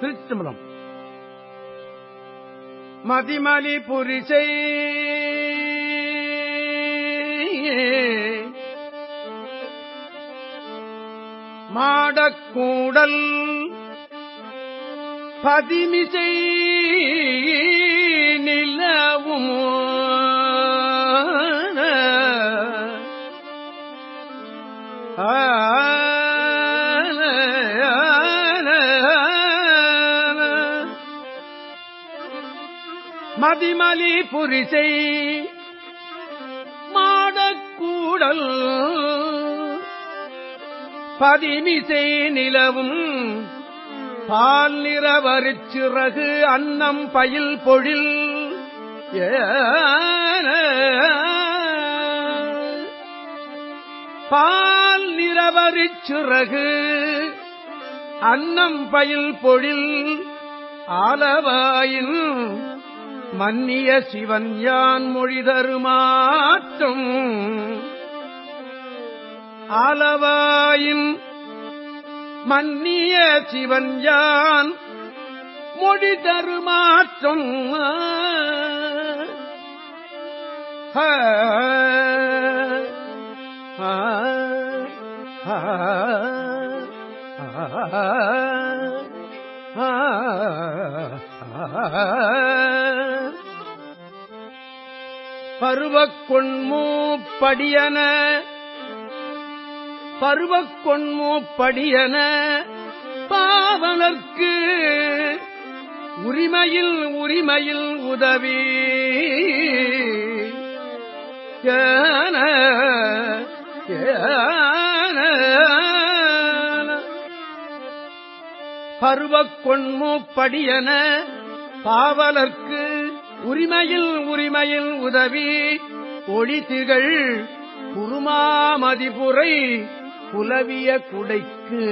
திருச்சிதம்பரம். மதிமலி புரிசை மாடக்கூடல் பதிமிசை புரிசை மாடக்கூடல் பதிமிசை நிலவும் பால் நிறவரிச்சிறகு அன்னம் பயில் பொழில் ஏன பால் நிறவரிச்சிறகு அன்னம் பயில் பொழில் ஆலவாயின் மன்னிய சிவன் யான் மொழி தருமாற்றம்? ஆலவாயின் மன்னிய சிவன் யான் மொழி தருமா பருவக் கொண்மூப்படியன பருவக் கொண்மூப்படியன உரிமையில் உரிமையில் உதவி. ஏன, ஏன. பருவக் கொண்மூப்படியன பாவலர்க்கு உரிமையில் உரிமையில் உதவி. ஒளிதிகள் குருமாமதிபுரை புலவிய குடைக்கு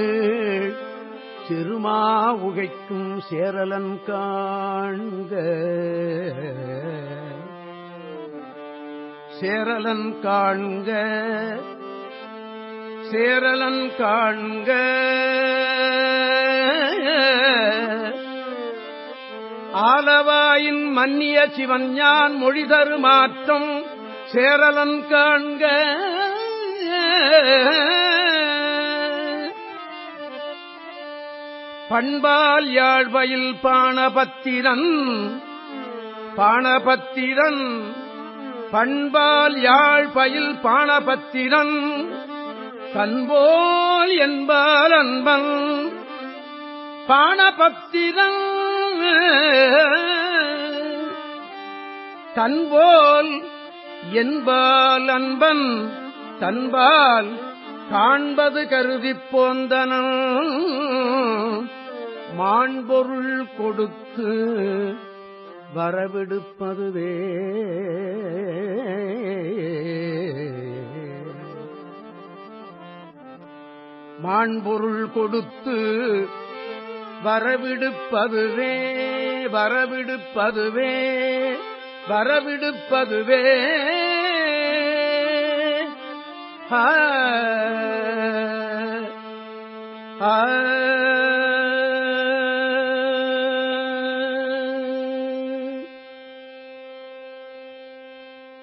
திருமா உகைக்கும் சேரலன் காண்க. சேரலன் காண்க. சேரலன் காண்க. ஆலவாயின் மன்னிய சிவன் ஞான் மொழிதரு மாற்றம் சேரலன் காண்க. பண்பால் யாழ்வையில் பாணபத்திரன். பாணபத்திரன். பண்பால் யாழ்பயில் பாணபத்திரன். தன்போல் என்பால் அன்பன். பாணபத்திரன். தன்போல் என்பால் அன்பன் தன்பால் காண்பது கருதி போந்தன மாண்பொருள் கொடுத்து வரவிடுப்பதுவே. மாண்பொருள் கொடுத்து வரவிடுப்பதுவே வரவிடுப்பதுவே. வரவிடுப்பதுவே.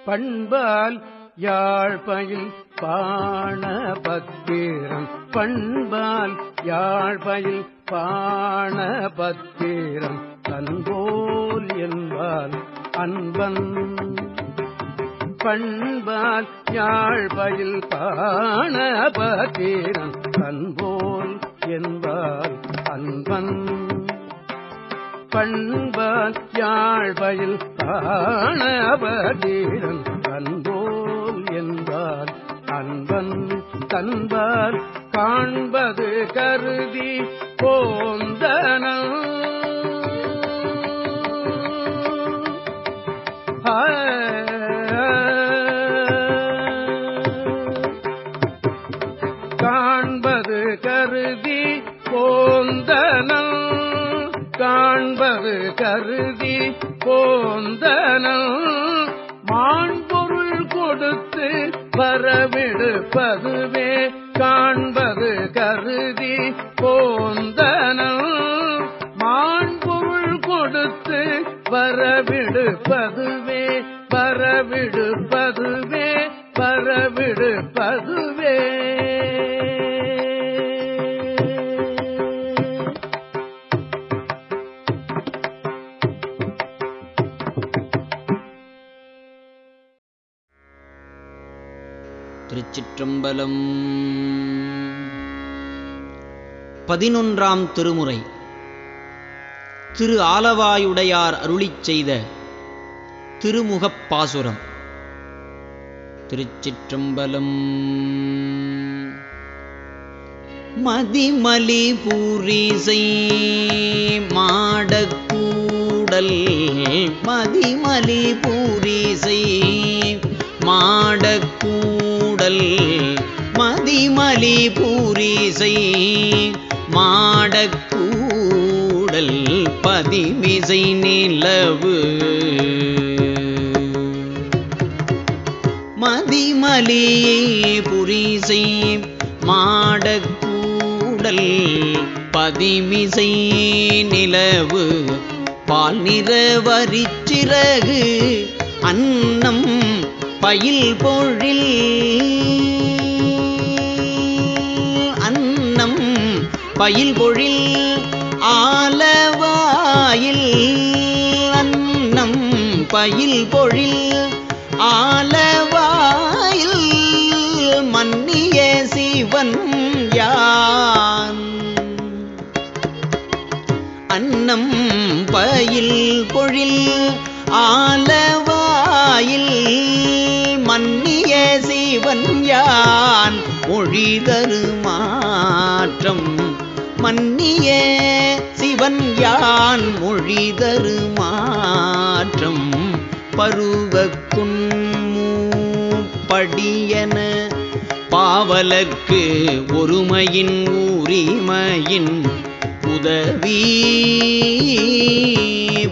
பண்பால் யாழ்பயில் பாண பத்திரம். பண்பால் யாழ்பயில் பாண பத்திரம். அன்போல் என்பால் அன்பன். பண்பால் யாழ்பயில் பாண பத்திரம் தன்போல் என்பால் அன்பன். பண்பால் யாழ்பயில் பாணபதீரன் அன்போல் என்பால் அன்பன். தன்பால் காண்பது கருதி போந்தனம் காண்பது கருதி போந்தனம் காண்பது கருதி போந்தனம் மாண்பொருள் கொடுத்து வரவிடுப்பதுவே. காண்பது கருதி போந்த வரவிடுப்பதுவே பரவிடுப்பதுவே பரவிடுப்பதுவே திருச்சிற்றம்பலம் பதினொன்றாம் திருமுறை. திரு ஆலவாயுடையார் அருளிச் செய்த திருமுகப் பாசுரம். திருச்சிற்றம்பலம். மதிமலி பூரிசை மாடக்கூடல் மதிமலி பூரிசை மாடக்கூடல் மதிமலி பூரிசை மாடக்கூடல் பதிமிசை நிலவு. மதிமலியே புரிசை மாடக்கூடல் பதிமிசை நிலவு. பால் நிறவரிச்சிறகு அன்னம் பயில் பொழில். அன்னம் பயில் பொழில். ஆலவாயில் அன்னம் பயில் பொழில். ஆலவாயில் மன்னிய சிவன் யான்? அன்னம் பயில் பொழில். ஆலவாயில் மன்னிய சிவன் யான்? மொழிதரு மாற்றம் மன்னிய சிவன் யான் மொழிதரு மாற்றம் பருவக்குன்மூப்படியன பாவலர்க்கு ஒருமையின் ஊரிமையின் உதவி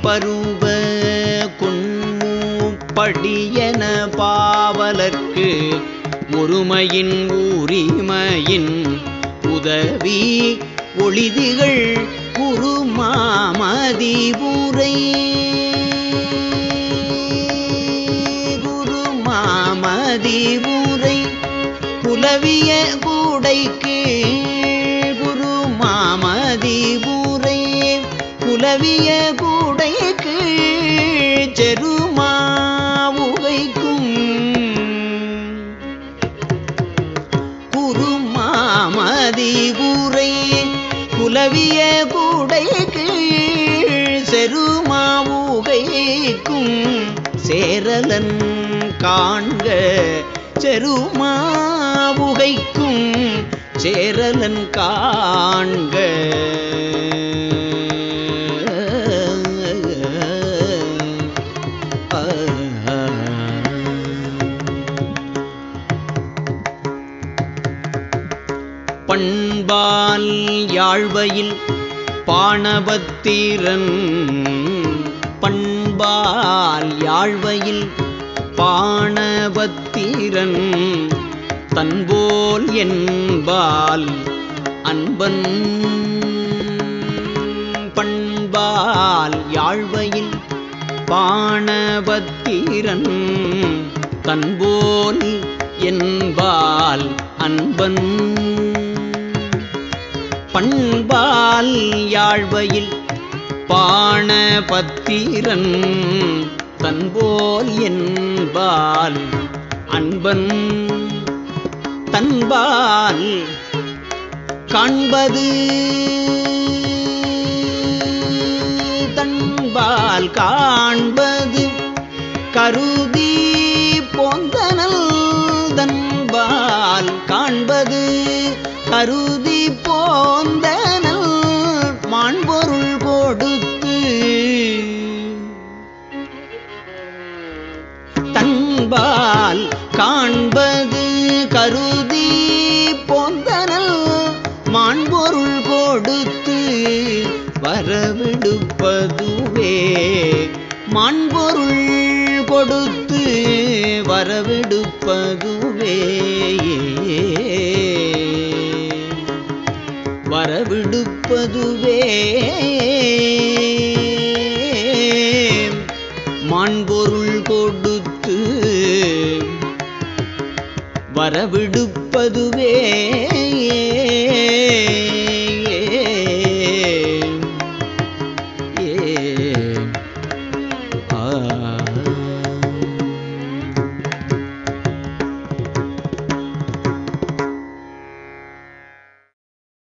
பருவ குன்மூப்படியன பாவலர்க்கு ஒருமையின் ஊரிமையின் உதவி ஒளிதிகள் குருமாமதிபுரை குருமாமதிபுரை புலவிய கூடைக்கு குருமாமதிபுரை புலவிய கூடைக்கு புலவிய கூடைக்கு செருமாவுகைக்கும் சேரலன் காண்க செருமாவுகைக்கும் சேரலன் காண்க. பண்பால் யாழ்வையில் பாணபத்திரன் பண்பால் யாழ்வையில் பாணபத்திரன் தன்போல் என்பால் அன்பன். பண்பால் யாழ்வையில் பாணபத்திரன் தன்போல் என்பால் அன்பன். பண்பால் யாழ்வையில் பாணபத்திரன் தன்போல் என்பால் அன்பன். தன்பால் காண்பது தன்பால் காண்பது கருதி வரவிடுப்பதுவே. மண்பொருள் கொடுத்து வரவிடுப்பதுவே. வரவிடுப்பதுவே. மண்பொருள் கொடுத்து வரவிடுப்பதுவே.